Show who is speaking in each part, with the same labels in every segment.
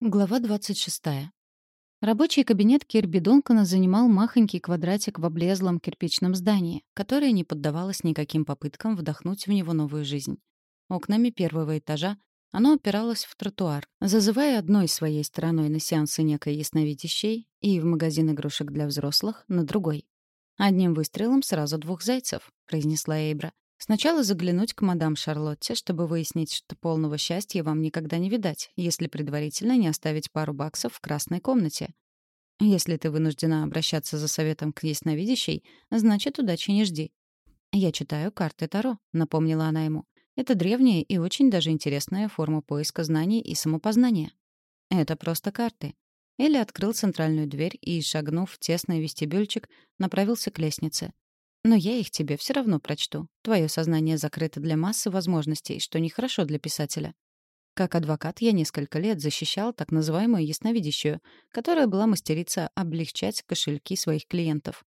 Speaker 1: Глава 26. Рабочий кабинет Кирби Дункана занимал махонький квадратик в облезлом кирпичном здании, которое не поддавалось никаким попыткам вдохнуть в него новую жизнь. Окнами первого этажа оно опиралось в тротуар, зазывая одной своей стороной на сеансы некой ясновидящей и в магазин игрушек для взрослых на другой. «Одним выстрелом сразу двух зайцев», — произнесла Эйбра. Сначала заглянуть к мадам Шарлотте, чтобы выяснить, что полного счастья вам никогда не видать, если предварительно не оставить пару баксов в красной комнате. Если ты вынуждена обращаться за советом к ясновидящей, значит, удачи не жди. «Я читаю карты Таро», — напомнила она ему. «Это древняя и очень даже интересная форма поиска знаний и самопознания». «Это просто карты». Элли открыл центральную дверь и, шагнув в тесный вестибюльчик, направился к лестнице. Но я их тебе все равно прочту. Твое сознание закрыто для массы возможностей, что нехорошо для писателя. Как адвокат я несколько лет защищал так называемую ясновидящую, которая была мастерица облегчать кошельки своих клиентов.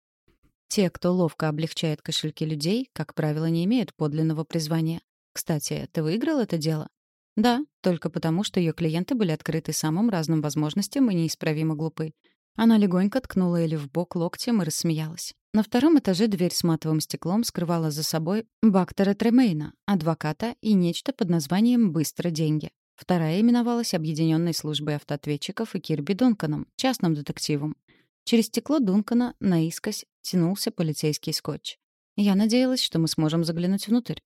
Speaker 1: Те, кто ловко облегчает кошельки людей, как правило, не имеют подлинного призвания. Кстати, ты выиграл это дело? Да, только потому, что ее клиенты были открыты самым разным возможностям и неисправимо глупы. Она легонько ткнула Элли в бок локтем и рассмеялась. На втором этаже дверь с матовым стеклом скрывала за собой Бактера Тремейна, адвоката и нечто под названием «Быстро деньги». Вторая именовалась Объединенной службой автоответчиков и Кирби Дунканом, частным детективом. Через стекло Дункана наискось тянулся полицейский скотч. Я надеялась, что мы сможем заглянуть внутрь.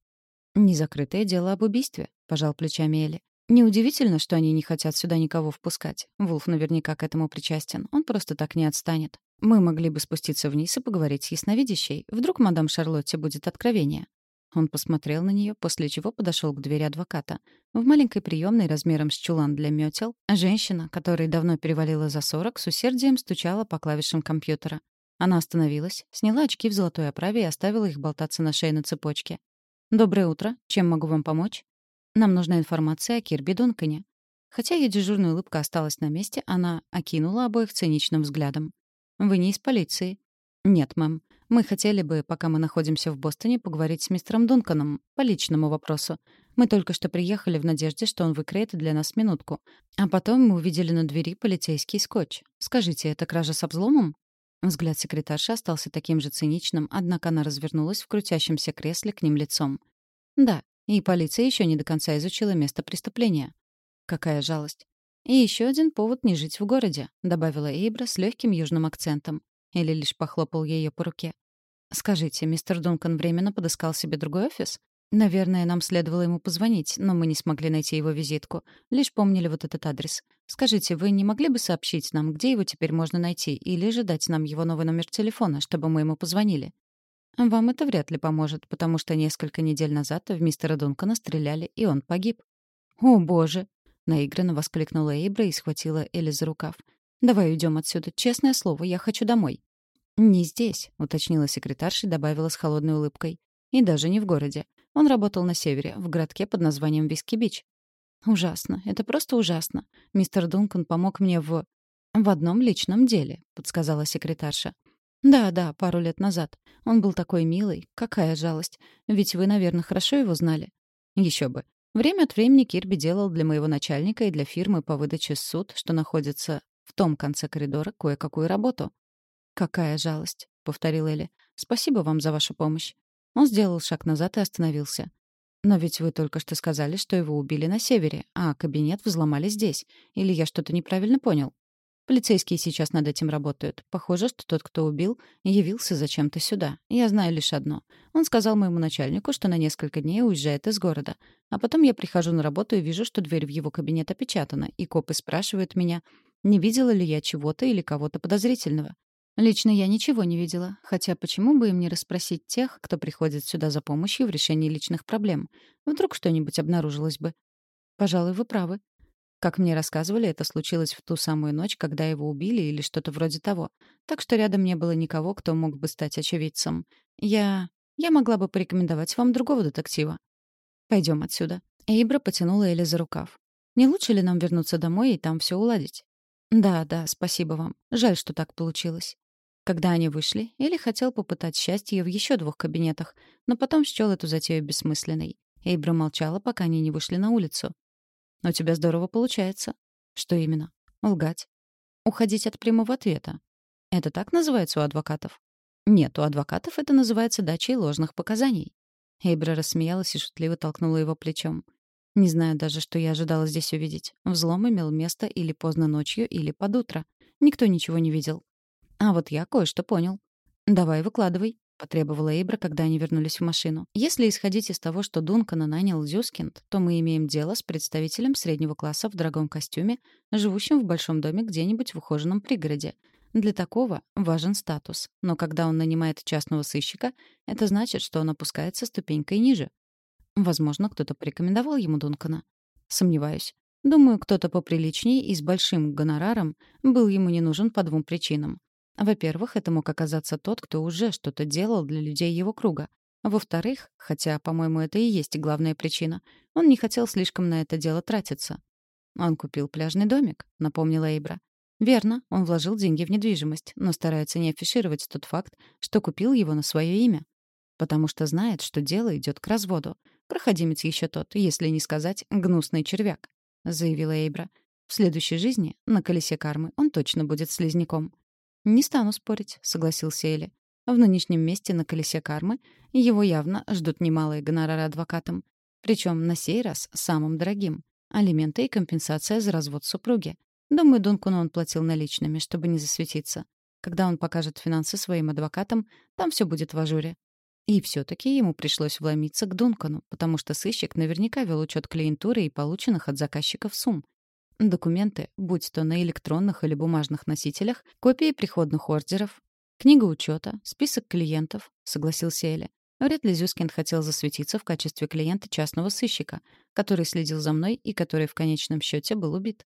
Speaker 1: «Незакрытое дело об убийстве», — пожал плечами Элли. Неудивительно, что они не хотят сюда никого впускать. Вулф наверняка к этому причастен. Он просто так не отстанет. Мы могли бы спуститься вниз и поговорить с ясновидящей. Вдруг мадам Шарлотте будет откровение. Он посмотрел на нее, после чего подошел к двери адвоката. В маленькой приемной размером с чулан для метел женщина, которой давно перевалила за сорок, с усердием стучала по клавишам компьютера. Она остановилась, сняла очки в золотой оправе и оставила их болтаться на шее на цепочке. «Доброе утро. Чем могу вам помочь?» Нам нужна информация о Кирби Дункане. Хотя ее дежурная улыбка осталась на месте, она окинула обоих циничным взглядом. «Вы не из полиции?» «Нет, мэм. Мы хотели бы, пока мы находимся в Бостоне, поговорить с мистером Дунканом по личному вопросу. Мы только что приехали в надежде, что он выкроет для нас минутку. А потом мы увидели на двери полицейский скотч. Скажите, это кража с обзломом?» Взгляд секретарши остался таким же циничным, однако она развернулась в крутящемся кресле к ним лицом. «Да, и полиция еще не до конца изучила место преступления. Какая жалость. И еще один повод не жить в городе, добавила Эйбра с легким южным акцентом. Или лишь похлопал ее по руке. Скажите, мистер Дункан временно подыскал себе другой офис? Наверное, нам следовало ему позвонить, но мы не смогли найти его визитку. Лишь помнили вот этот адрес. Скажите, вы не могли бы сообщить нам, где его теперь можно найти, или же дать нам его новый номер телефона, чтобы мы ему позвонили? Вам это вряд ли поможет, потому что несколько недель назад в мистера Дункана стреляли, и он погиб. «О, боже!» — наигранно воскликнула Эйбра и схватила Элли за рукав. «Давай уйдем отсюда. Честное слово, я хочу домой». «Не здесь», — уточнила секретарша и добавила с холодной улыбкой. «И даже не в городе. Он работал на севере, в городке под названием Виски-Бич». «Ужасно. Это просто ужасно. Мистер Дункан помог мне в...» «В одном личном деле», — подсказала секретарша. «Да-да, пару лет назад. Он был такой милый. Какая жалость. Ведь вы, наверное, хорошо его знали». Еще бы. Время от времени Кирби делал для моего начальника и для фирмы по выдаче суд, что находится в том конце коридора, кое-какую работу. «Какая жалость», — повторил Элли. «Спасибо вам за вашу помощь». Он сделал шаг назад и остановился. «Но ведь вы только что сказали, что его убили на севере, а кабинет взломали здесь. Или я что-то неправильно понял?» Полицейские сейчас над этим работают. Похоже, что тот, кто убил, явился зачем-то сюда. Я знаю лишь одно. Он сказал моему начальнику, что на несколько дней уезжает из города. А потом я прихожу на работу и вижу, что дверь в его кабинет опечатана, и копы спрашивают меня, не видела ли я чего-то или кого-то подозрительного. Лично я ничего не видела, хотя почему бы им не расспросить тех, кто приходит сюда за помощью в решении личных проблем? Вдруг что-нибудь обнаружилось бы. Пожалуй, вы правы. Как мне рассказывали, это случилось в ту самую ночь, когда его убили или что-то вроде того. Так что рядом не было никого, кто мог бы стать очевидцем. Я... я могла бы порекомендовать вам другого детектива. Пойдем отсюда. Эйбра потянула Элли за рукав. Не лучше ли нам вернуться домой и там все уладить? Да, да, спасибо вам. Жаль, что так получилось. Когда они вышли, Элли хотел попытать счастье в еще двух кабинетах, но потом счел эту затею бессмысленной. Эйбра молчала, пока они не вышли на улицу. «У тебя здорово получается». Что именно? Лгать. Уходить от прямого ответа. Это так называется у адвокатов? Нет, у адвокатов это называется дачей ложных показаний. Эйбра рассмеялась и шутливо толкнула его плечом. Не знаю даже, что я ожидала здесь увидеть. Взлом имел место или поздно ночью, или под утро. Никто ничего не видел. А вот я кое-что понял. «Давай, выкладывай», — потребовала Эйбра, когда они вернулись в машину. «Если исходить из того, что Дункана нанял Зюскинд, то мы имеем дело с представителем среднего класса в дорогом костюме, живущим в большом доме где-нибудь в ухоженном пригороде. Для такого важен статус. Но когда он нанимает частного сыщика, это значит, что он опускается ступенькой ниже. Возможно, кто-то порекомендовал ему Дункана. Сомневаюсь. Думаю, кто-то поприличнее и с большим гонораром был ему не нужен по двум причинам. Во-первых, это мог оказаться тот, кто уже что-то делал для людей его круга. Во-вторых, хотя, по-моему, это и есть главная причина, он не хотел слишком на это дело тратиться. «Он купил пляжный домик», — напомнила Эйбра. «Верно, он вложил деньги в недвижимость, но старается не афишировать тот факт, что купил его на свое имя. Потому что знает, что дело идет к разводу. Проходимец еще тот, если не сказать «гнусный червяк», — заявила Эйбра. В следующей жизни, на колесе кармы, он точно будет слизняком. «Не стану спорить», — согласился Элли. В нынешнем месте на колесе кармы его явно ждут немалые гонорары адвокатам. Причем на сей раз самым дорогим. Алименты и компенсация за развод супруги. Думаю, Дункану он платил наличными, чтобы не засветиться. Когда он покажет финансы своим адвокатам, там все будет в ажуре. И все таки ему пришлось вломиться к Дункану, потому что сыщик наверняка вел учет клиентуры и полученных от заказчиков сумм. Документы, будь то на электронных или бумажных носителях, копии приходных ордеров, книга учета, список клиентов, согласился Эля. Вряд ли Зюскин хотел засветиться в качестве клиента частного сыщика, который следил за мной и который в конечном счете был убит.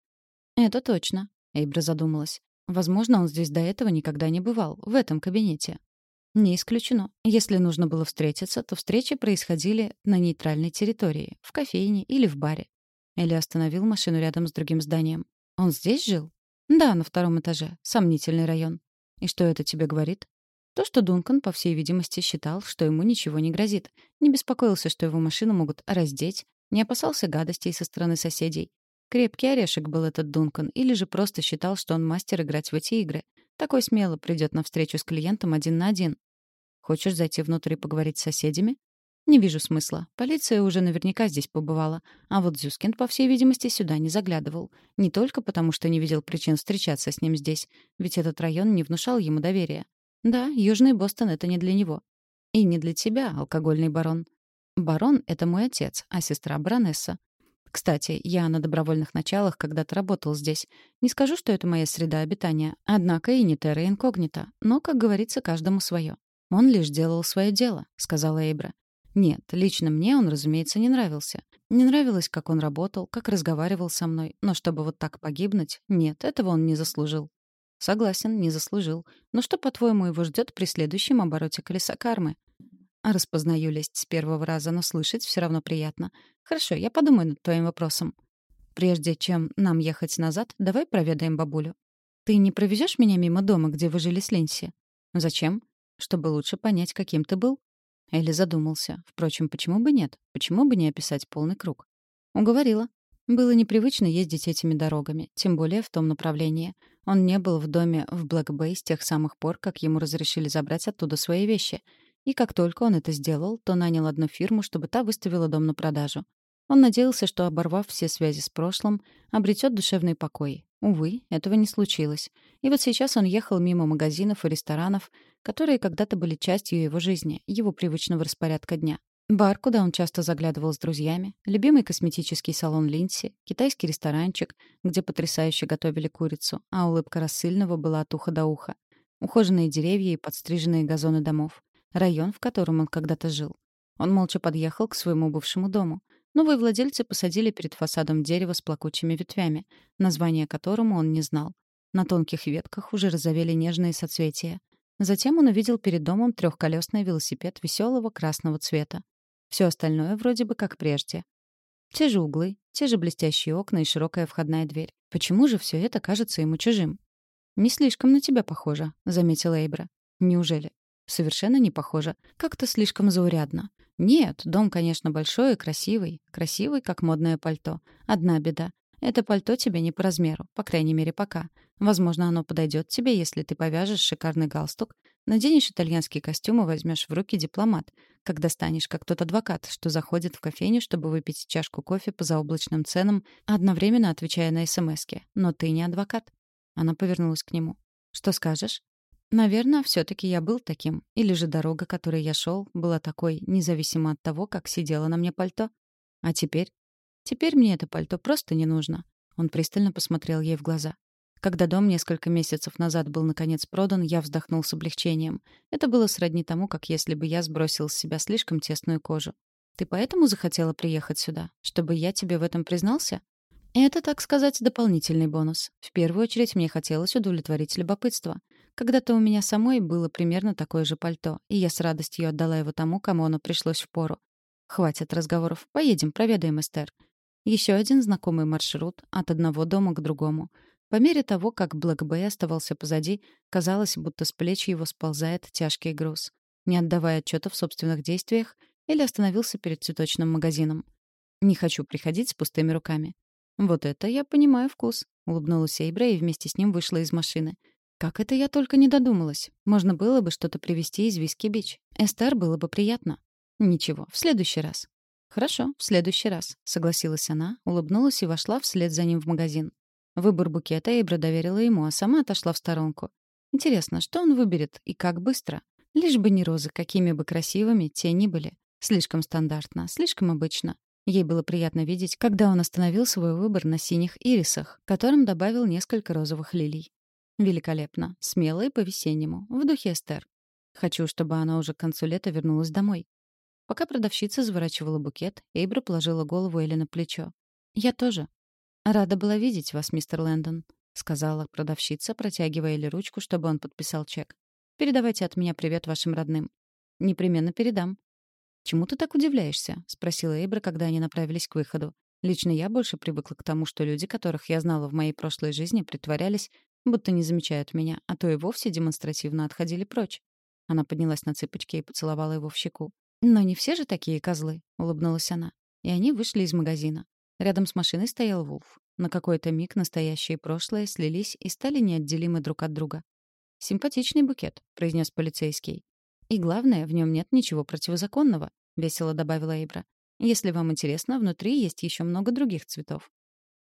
Speaker 1: «Это точно», — Эйбра задумалась. «Возможно, он здесь до этого никогда не бывал, в этом кабинете». «Не исключено. Если нужно было встретиться, то встречи происходили на нейтральной территории, в кофейне или в баре. Элли остановил машину рядом с другим зданием. «Он здесь жил?» «Да, на втором этаже. Сомнительный район». «И что это тебе говорит?» То, что Дункан, по всей видимости, считал, что ему ничего не грозит. Не беспокоился, что его машину могут раздеть, не опасался гадостей со стороны соседей. Крепкий орешек был этот Дункан, или же просто считал, что он мастер играть в эти игры. Такой смело придет на встречу с клиентом один на один. «Хочешь зайти внутрь и поговорить с соседями?» Не вижу смысла. Полиция уже наверняка здесь побывала. А вот Зюскин, по всей видимости, сюда не заглядывал. Не только потому, что не видел причин встречаться с ним здесь. Ведь этот район не внушал ему доверия. Да, Южный Бостон — это не для него. И не для тебя, алкогольный барон. Барон — это мой отец, а сестра — баронесса. Кстати, я на добровольных началах когда-то работал здесь. Не скажу, что это моя среда обитания. Однако и не терра инкогнито. Но, как говорится, каждому свое. «Он лишь делал свое дело», — сказала Эйбра. Нет, лично мне он, разумеется, не нравился. Не нравилось, как он работал, как разговаривал со мной, но чтобы вот так погибнуть, нет, этого он не заслужил. Согласен, не заслужил. Но что, по-твоему, его ждет при следующем обороте колеса кармы? А распознаю лесть с первого раза, но слышать все равно приятно. Хорошо, я подумаю над твоим вопросом. Прежде чем нам ехать назад, давай проведаем бабулю. Ты не провезешь меня мимо дома, где вы жили с Линси? Зачем? Чтобы лучше понять, каким ты был. Элли задумался. Впрочем, почему бы нет? Почему бы не описать полный круг? Уговорила. Было непривычно ездить этими дорогами, тем более в том направлении. Он не был в доме в Блэк-Бэй с тех самых пор, как ему разрешили забрать оттуда свои вещи. И как только он это сделал, то нанял одну фирму, чтобы та выставила дом на продажу. Он надеялся, что, оборвав все связи с прошлым, обретет душевный покой. Увы, этого не случилось. И вот сейчас он ехал мимо магазинов и ресторанов, которые когда-то были частью его жизни, его привычного распорядка дня. Бар, куда он часто заглядывал с друзьями, любимый косметический салон Линси, китайский ресторанчик, где потрясающе готовили курицу, а улыбка рассыльного была от уха до уха. Ухоженные деревья и подстриженные газоны домов. Район, в котором он когда-то жил. Он молча подъехал к своему бывшему дому. Новые владельцы посадили перед фасадом дерево с плакучими ветвями, название которому он не знал. На тонких ветках уже разовели нежные соцветия. Затем он увидел перед домом трехколесный велосипед веселого красного цвета. Все остальное вроде бы как прежде. Те же углы, те же блестящие окна и широкая входная дверь. Почему же все это кажется ему чужим? «Не слишком на тебя похоже», — заметила Эйбра. «Неужели?» «Совершенно не похоже. Как-то слишком заурядно. Нет, дом, конечно, большой и красивый. Красивый, как модное пальто. Одна беда. Это пальто тебе не по размеру, по крайней мере, пока. Возможно, оно подойдет тебе, если ты повяжешь шикарный галстук, наденешь итальянский костюм и возьмешь в руки дипломат, когда станешь как тот адвокат, что заходит в кофейню, чтобы выпить чашку кофе по заоблачным ценам, одновременно отвечая на СМСки. Но ты не адвокат. Она повернулась к нему. Что скажешь? Наверное, все-таки я был таким. Или же дорога, которой я шел, была такой, независимо от того, как сидело на мне пальто. А теперь? Теперь мне это пальто просто не нужно. Он пристально посмотрел ей в глаза. Когда дом несколько месяцев назад был наконец продан, я вздохнул с облегчением. Это было сродни тому, как если бы я сбросил с себя слишком тесную кожу. Ты поэтому захотела приехать сюда? Чтобы я тебе в этом признался? Это, так сказать, дополнительный бонус. В первую очередь мне хотелось удовлетворить любопытство. Когда-то у меня самой было примерно такое же пальто, и я с радостью отдала его тому, кому оно пришлось в пору. Хватит разговоров. Поедем, проведаем Эстер. Еще один знакомый маршрут от одного дома к другому. По мере того, как Блэк Бэй оставался позади, казалось, будто с плеч его сползает тяжкий груз. Не отдавая отчета в собственных действиях, Элли остановился перед цветочным магазином. «Не хочу приходить с пустыми руками». «Вот это я понимаю вкус», — улыбнулась Эйбра и вместе с ним вышла из машины. «Как это я только не додумалась. Можно было бы что-то привезти из Виски-Бич. Эстер было бы приятно». «Ничего, в следующий раз». «Хорошо, в следующий раз», — согласилась она, улыбнулась и вошла вслед за ним в магазин. Выбор букета Эйбра доверила ему, а сама отошла в сторонку. Интересно, что он выберет и как быстро? Лишь бы не розы, какими бы красивыми те ни были. Слишком стандартно, слишком обычно. Ей было приятно видеть, когда он остановил свой выбор на синих ирисах, которым добавил несколько розовых лилий. Великолепно, смело и по-весеннему, в духе Эстер. Хочу, чтобы она уже к концу лета вернулась домой. Пока продавщица заворачивала букет, Эйбра положила голову Элли на плечо. «Я тоже». «Рада была видеть вас, мистер Лэндон», — сказала продавщица, протягивая Элли ручку, чтобы он подписал чек. «Передавайте от меня привет вашим родным». «Непременно передам». «Чему ты так удивляешься?» — спросила Эйбра, когда они направились к выходу. Лично я больше привыкла к тому, что люди, которых я знала в моей прошлой жизни, притворялись, будто не замечают меня, а то и вовсе демонстративно отходили прочь. Она поднялась на цыпочки и поцеловала его в щеку. «Но не все же такие козлы», — улыбнулась она. И они вышли из магазина. Рядом с машиной стоял Вулф. На какой-то миг настоящее и прошлое слились и стали неотделимы друг от друга. «Симпатичный букет», — произнес полицейский. «И главное, в нем нет ничего противозаконного», — весело добавила Эйбра. «Если вам интересно, внутри есть еще много других цветов».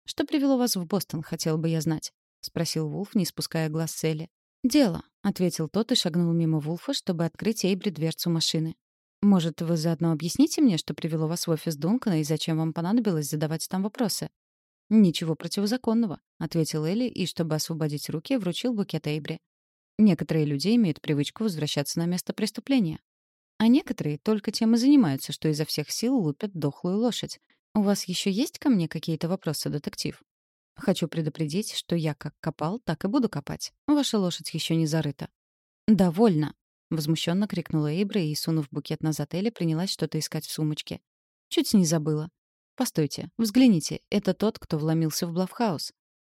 Speaker 1: «Что привело вас в Бостон, хотел бы я знать», — спросил Вулф, не спуская глаз с Элли. «Дело», — ответил тот и шагнул мимо Вулфа, чтобы открыть Эйбре дверцу машины. Может, вы заодно объясните мне, что привело вас в офис Дункана и зачем вам понадобилось задавать там вопросы? Ничего противозаконного, ответил Элли и, чтобы освободить руки, вручил букет Эйбри. Некоторые люди имеют привычку возвращаться на место преступления. А некоторые только тем и занимаются, что изо всех сил лупят дохлую лошадь. У вас еще есть ко мне какие-то вопросы, детектив? Хочу предупредить, что я как копал, так и буду копать. Ваша лошадь еще не зарыта. Довольно, Возмущенно крикнула Эйбра и, сунув букет на Элли, принялась что-то искать в сумочке. Чуть не забыла. «Постойте, взгляните, это тот, кто вломился в Блавхаус».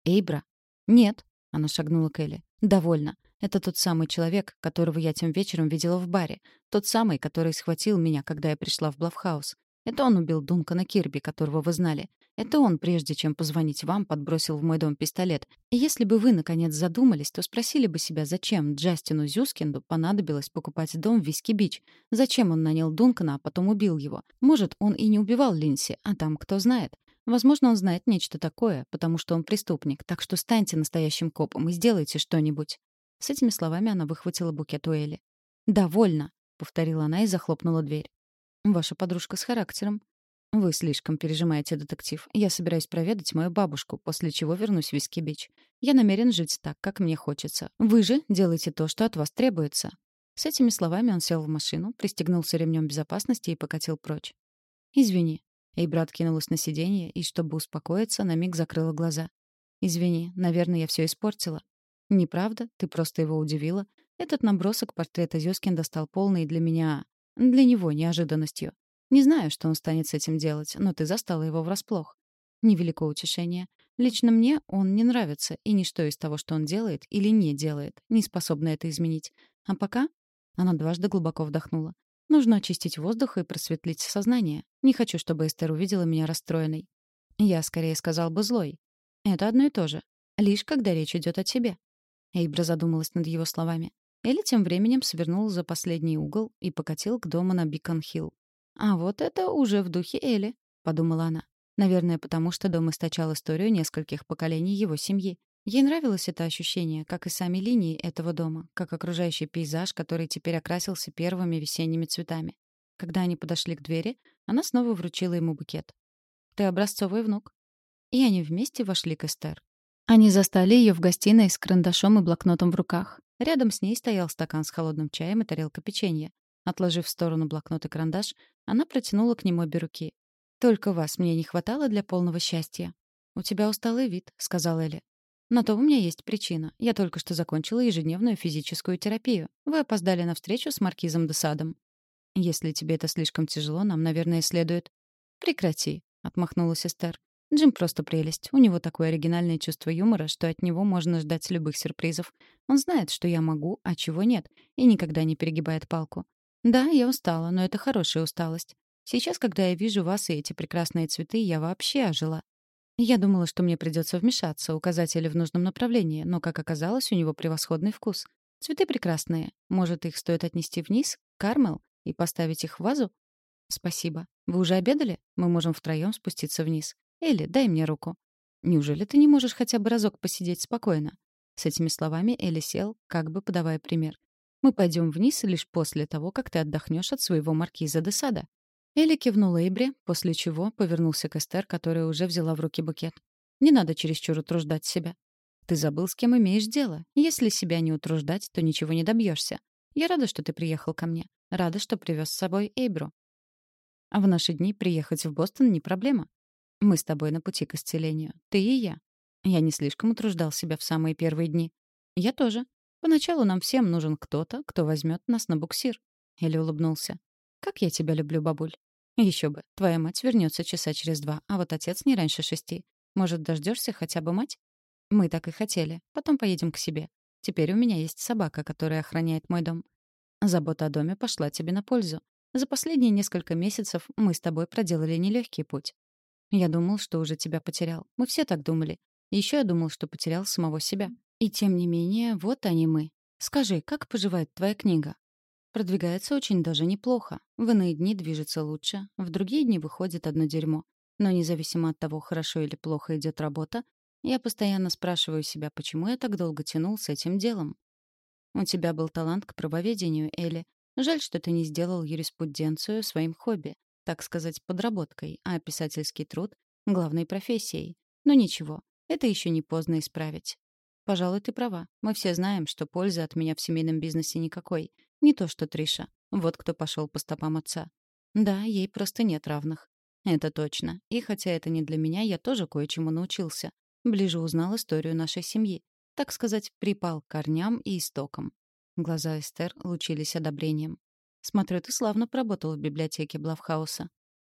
Speaker 1: «Эйбра?» «Нет», — она шагнула к Элли. «Довольно. Это тот самый человек, которого я тем вечером видела в баре. Тот самый, который схватил меня, когда я пришла в Блафф-хаус. Это он убил Дункана Кирби, которого вы знали. Это он, прежде чем позвонить вам, подбросил в мой дом пистолет. И если бы вы, наконец, задумались, то спросили бы себя, зачем Джастину Зюскинду понадобилось покупать дом в Виски-Бич? Зачем он нанял Дункана, а потом убил его? Может, он и не убивал Линдси, а там кто знает. Возможно, он знает нечто такое, потому что он преступник, так что станьте настоящим копом и сделайте что-нибудь. С этими словами она выхватила букет у Элли. «Довольно», — повторила она и захлопнула дверь. Ваша подружка с характером. Вы слишком пережимаете, детектив. Я собираюсь проведать мою бабушку, после чего вернусь в Виски-Бич. Я намерен жить так, как мне хочется. Вы же делаете то, что от вас требуется. С этими словами он сел в машину, пристегнулся ремнем безопасности и покатил прочь. «Извини». Эйбра откинулась на сиденье и, чтобы успокоиться, на миг закрыла глаза. «Извини, наверное, я все испортила». «Неправда, ты просто его удивила. Этот набросок портрета Зёскинда стал полный для меня для него неожиданностью. Не знаю, что он станет с этим делать, но ты застала его врасплох. Невелико утешение. Лично мне он не нравится, и ничто из того, что он делает или не делает, не способно это изменить. А пока... Она дважды глубоко вдохнула. Нужно очистить воздух и просветлить сознание. Не хочу, чтобы Эстер увидела меня расстроенной. Я скорее сказал бы злой. Это одно и то же. Лишь когда речь идет о тебе. Эйбра задумалась над его словами. Элли тем временем свернул за последний угол и покатил к дому на Бикон-Хилл. «А вот это уже в духе Элли», — подумала она. Наверное, потому что дом источал историю нескольких поколений его семьи. Ей нравилось это ощущение, как и сами линии этого дома, как окружающий пейзаж, который теперь окрасился первыми весенними цветами. Когда они подошли к двери, она снова вручила ему букет. «Ты образцовый внук». И они вместе вошли к Эстер. Они застали ее в гостиной с карандашом и блокнотом в руках. Рядом с ней стоял стакан с холодным чаем и тарелка печенья. Отложив в сторону блокнот и карандаш, она протянула к нему обе руки. «Только вас мне не хватало для полного счастья». «У тебя усталый вид», — сказала Элли. «На то у меня есть причина. Я только что закончила ежедневную физическую терапию. Вы опоздали на встречу с маркизом де Садом». «Если тебе это слишком тяжело, нам, наверное, следует...» «Прекрати», — отмахнулась Эстер. Джим просто прелесть. У него такое оригинальное чувство юмора, что от него можно ждать любых сюрпризов. Он знает, что я могу, а чего нет, и никогда не перегибает палку. Да, я устала, но это хорошая усталость. Сейчас, когда я вижу вас и эти прекрасные цветы, я вообще ожила. Я думала, что мне придется вмешаться, указать в нужном направлении, но, как оказалось, у него превосходный вкус. Цветы прекрасные. Может, их стоит отнести вниз, Кармел, и поставить их в вазу? Спасибо. Вы уже обедали? Мы можем втроем спуститься вниз. Элли, дай мне руку. Неужели ты не можешь хотя бы разок посидеть спокойно? С этими словами Элли сел, как бы подавая пример. Мы пойдем вниз лишь после того, как ты отдохнешь от своего маркиза де Сада. Элли кивнула Эбре, после чего повернулся к Эстер, которая уже взяла в руки букет. Не надо чересчур утруждать себя. Ты забыл, с кем имеешь дело. Если себя не утруждать, то ничего не добьешься. Я рада, что ты приехал ко мне. Рада, что привез с собой Эйбру. А в наши дни приехать в Бостон не проблема. Мы с тобой на пути к исцелению. Ты и я. Я не слишком утруждал себя в самые первые дни. Я тоже. Поначалу нам всем нужен кто-то, кто возьмет нас на буксир. Или улыбнулся. Как я тебя люблю, бабуль. Еще бы. Твоя мать вернется часа через два, а вот отец не раньше шести. Может, дождешься хотя бы мать? Мы так и хотели. Потом поедем к себе. Теперь у меня есть собака, которая охраняет мой дом. Забота о доме пошла тебе на пользу. За последние несколько месяцев мы с тобой проделали нелегкий путь. Я думал, что уже тебя потерял. Мы все так думали. Еще я думал, что потерял самого себя. И тем не менее, вот они мы. Скажи, как поживает твоя книга? Продвигается очень даже неплохо. В иные дни движется лучше, в другие дни выходит одно дерьмо. Но независимо от того, хорошо или плохо идет работа, я постоянно спрашиваю себя, почему я так долго тянул с этим делом. У тебя был талант к правоведению, Элли. Жаль, что ты не сделал юриспруденцию своим хобби так сказать, подработкой, а писательский труд — главной профессией. Но ничего, это еще не поздно исправить. Пожалуй, ты права. Мы все знаем, что пользы от меня в семейном бизнесе никакой. Не то что Триша. Вот кто пошел по стопам отца. Да, ей просто нет равных. Это точно. И хотя это не для меня, я тоже кое-чему научился. Ближе узнал историю нашей семьи. Так сказать, припал к корням и истокам. Глаза Эстер лучились одобрением. Смотрю, ты славно поработал в библиотеке Блавхауса.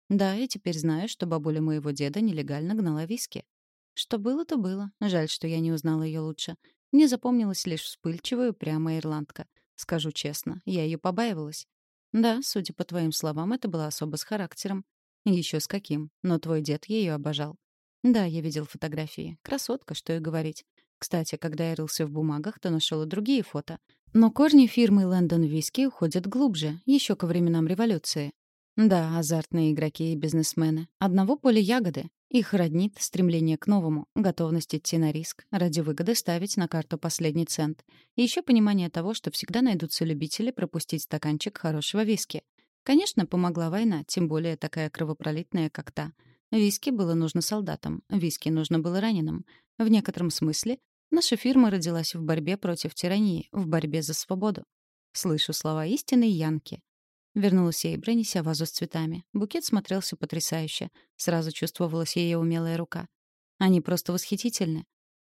Speaker 1: Да, и теперь знаю, что бабуля моего деда нелегально гнала виски. Что было, то было. Жаль, что я не узнала ее лучше. Мне запомнилась лишь вспыльчивая, упрямая ирландка. Скажу честно, я ее побаивалась. Да, судя по твоим словам, это была особо с характером. Еще с каким. Но твой дед ее обожал. Да, я видел фотографии. Красотка, что и говорить. Кстати, когда я рылся в бумагах, то нашел и другие фото. Но корни фирмы Лэндон Виски уходят глубже, еще ко временам революции. Да, азартные игроки и бизнесмены. Одного поля ягоды. Их роднит стремление к новому, готовность идти на риск, ради выгоды ставить на карту последний цент. И еще понимание того, что всегда найдутся любители пропустить стаканчик хорошего виски. Конечно, помогла война, тем более такая кровопролитная, как та. Виски было нужно солдатам, виски нужно было раненым. В некотором смысле Наша фирма родилась в борьбе против тирании, в борьбе за свободу. Слышу слова истины Янки. Вернулась я и неся вазу с цветами. Букет смотрелся потрясающе. Сразу чувствовалась ее умелая рука. Они просто восхитительны.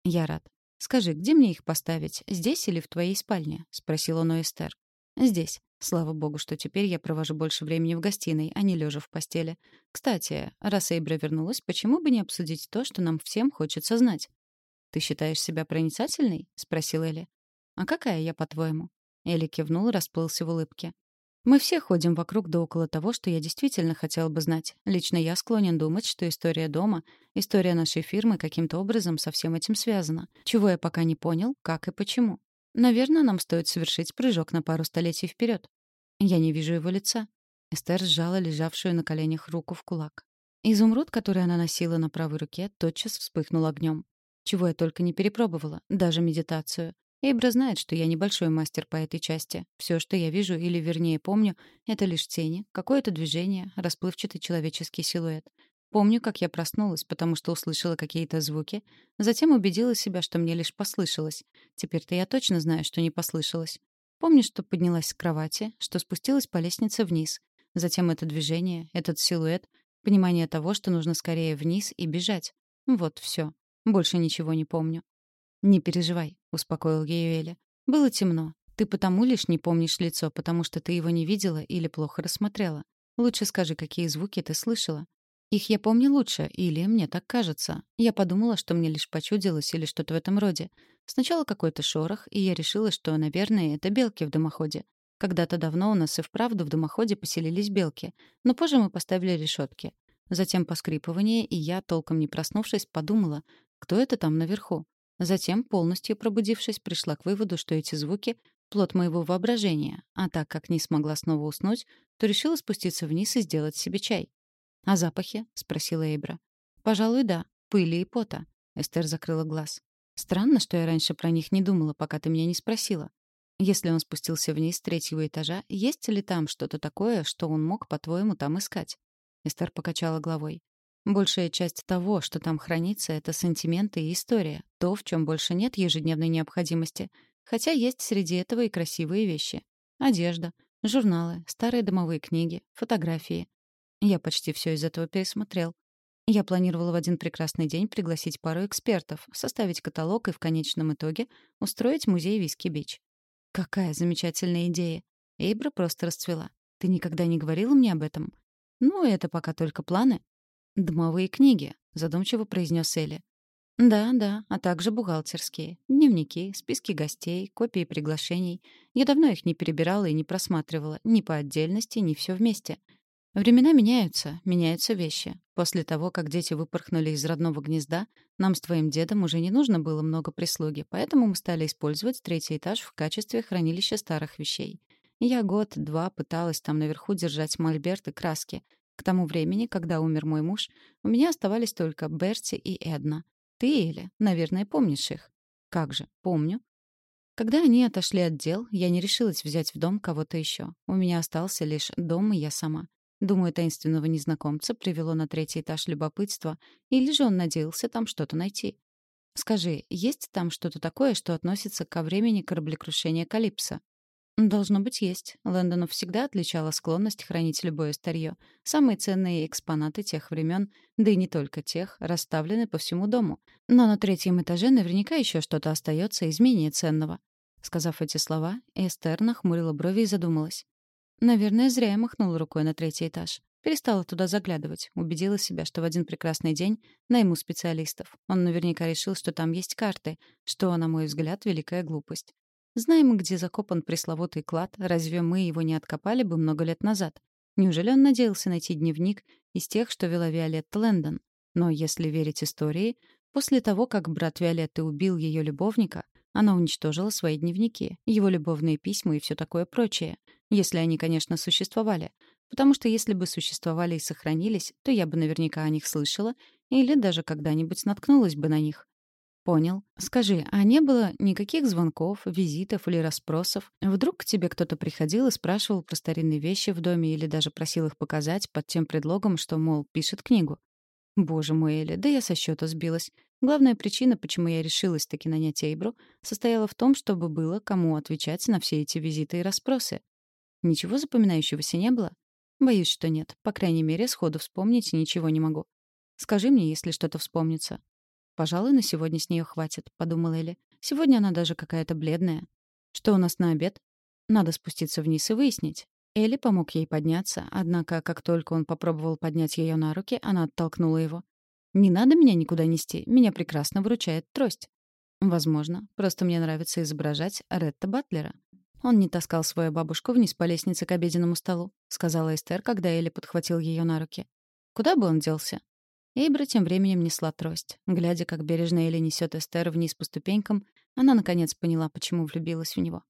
Speaker 1: Я рад. «Скажи, где мне их поставить? Здесь или в твоей спальне?» — спросила он Эстер. «Здесь. Слава богу, что теперь я провожу больше времени в гостиной, а не лежа в постели. Кстати, раз Эйбра вернулась, почему бы не обсудить то, что нам всем хочется знать?» «Ты считаешь себя проницательной?» — спросил Элли. «А какая я, по-твоему?» Элли кивнул и расплылся в улыбке. Мы все ходим вокруг да около того, что я действительно хотела бы знать. Лично я склонен думать, что история дома, история нашей фирмы каким-то образом со всем этим связана. Чего я пока не понял, как и почему. Наверное, нам стоит совершить прыжок на пару столетий вперед. Я не вижу его лица. Эстер сжала лежавшую на коленях руку в кулак. Изумруд, который она носила на правой руке, тотчас вспыхнул огнем. Чего я только не перепробовала, даже медитацию. Эйбра знает, что я небольшой мастер по этой части. Все, что я вижу, или вернее помню, это лишь тени, какое-то движение, расплывчатый человеческий силуэт. Помню, как я проснулась, потому что услышала какие-то звуки, затем убедила себя, что мне лишь послышалось. Теперь-то я точно знаю, что не послышалось. Помню, что поднялась с кровати, что спустилась по лестнице вниз. Затем это движение, этот силуэт, понимание того, что нужно скорее вниз и бежать. Вот все. Больше ничего не помню. «Не переживай», — успокоил ее Эля. «Было темно. Ты потому лишь не помнишь лицо, потому что ты его не видела или плохо рассмотрела. Лучше скажи, какие звуки ты слышала. Их я помню лучше, или мне так кажется. Я подумала, что мне лишь почудилось или что-то в этом роде. Сначала какой-то шорох, и я решила, что, наверное, это белки в дымоходе. Когда-то давно у нас и вправду в дымоходе поселились белки, но позже мы поставили решетки. Затем поскрипывание, и я, толком не проснувшись, подумала, кто это там наверху. Затем, полностью пробудившись, пришла к выводу, что эти звуки — плод моего воображения, а так как не смогла снова уснуть, то решила спуститься вниз и сделать себе чай. «А запахи?» — спросила Эйбра. «Пожалуй, да. Пыли и пота». Эстер закрыла глаз. «Странно, что я раньше про них не думала, пока ты меня не спросила. Если он спустился вниз с третьего этажа, есть ли там что-то такое, что он мог, по-твоему, там искать?» Эстер покачала головой. Большая часть того, что там хранится, это сантименты и история, то, в чем больше нет ежедневной необходимости. Хотя есть среди этого и красивые вещи. Одежда, журналы, старые домовые книги, фотографии. Я почти все из этого пересмотрел. Я планировала в один прекрасный день пригласить пару экспертов, составить каталог и в конечном итоге устроить музей Виски-Бич. Какая замечательная идея. Эйбра просто расцвела. Ты никогда не говорила мне об этом? Ну, это пока только планы. «Домовые книги», — задумчиво произнес Элли. «Да, да, а также бухгалтерские. Дневники, списки гостей, копии приглашений. Я давно их не перебирала и не просматривала, ни по отдельности, ни все вместе. Времена меняются, меняются вещи. После того, как дети выпорхнули из родного гнезда, нам с твоим дедом уже не нужно было много прислуги, поэтому мы стали использовать третий этаж в качестве хранилища старых вещей. Я год-два пыталась там наверху держать мольберт и краски — к тому времени, когда умер мой муж, у меня оставались только Берти и Эдна. Ты, Эля, наверное, помнишь их. Как же, помню. Когда они отошли от дел, я не решилась взять в дом кого-то еще. У меня остался лишь дом и я сама. Думаю, таинственного незнакомца привело на третий этаж любопытство, или же он надеялся там что-то найти. Скажи, есть там что-то такое, что относится ко времени кораблекрушения Калипса? Должно быть, есть. Лэндону всегда отличала склонность хранить любое старье. Самые ценные экспонаты тех времен, да и не только тех, расставлены по всему дому. Но на третьем этаже наверняка еще что-то остается из менее ценного. Сказав эти слова, Эстер нахмурила брови и задумалась. Наверное, зря я махнула рукой на третий этаж. Перестала туда заглядывать, убедила себя, что в один прекрасный день найму специалистов. Он наверняка решил, что там есть карты, что, на мой взгляд, великая глупость. Знаем где закопан пресловутый клад, разве мы его не откопали бы много лет назад? Неужели он надеялся найти дневник из тех, что вела Виолетта Лэндон? Но если верить истории, после того, как брат Виолетты убил ее любовника, она уничтожила свои дневники, его любовные письма и все такое прочее. Если они, конечно, существовали. Потому что если бы существовали и сохранились, то я бы наверняка о них слышала или даже когда-нибудь наткнулась бы на них. Понял. Скажи, а не было никаких звонков, визитов или расспросов? Вдруг к тебе кто-то приходил и спрашивал про старинные вещи в доме или даже просил их показать под тем предлогом, что, мол, пишет книгу? Боже мой, Элли, да я со счета сбилась. Главная причина, почему я решилась таки нанять Эйбру, состояла в том, чтобы было кому отвечать на все эти визиты и расспросы. Ничего запоминающегося не было? Боюсь, что нет. По крайней мере, сходу вспомнить ничего не могу. Скажи мне, если что-то вспомнится. «Пожалуй, на сегодня с нее хватит», — подумала Элли. «Сегодня она даже какая-то бледная». «Что у нас на обед?» «Надо спуститься вниз и выяснить». Элли помог ей подняться, однако, как только он попробовал поднять ее на руки, она оттолкнула его. «Не надо меня никуда нести, меня прекрасно выручает трость». «Возможно, просто мне нравится изображать Ретта Батлера». Он не таскал свою бабушку вниз по лестнице к обеденному столу, сказала Эстер, когда Элли подхватил ее на руки. Куда бы он делся? Эйбра тем временем несла трость. Глядя, как бережно Элли несет Эстер вниз по ступенькам, она наконец поняла, почему влюбилась в него.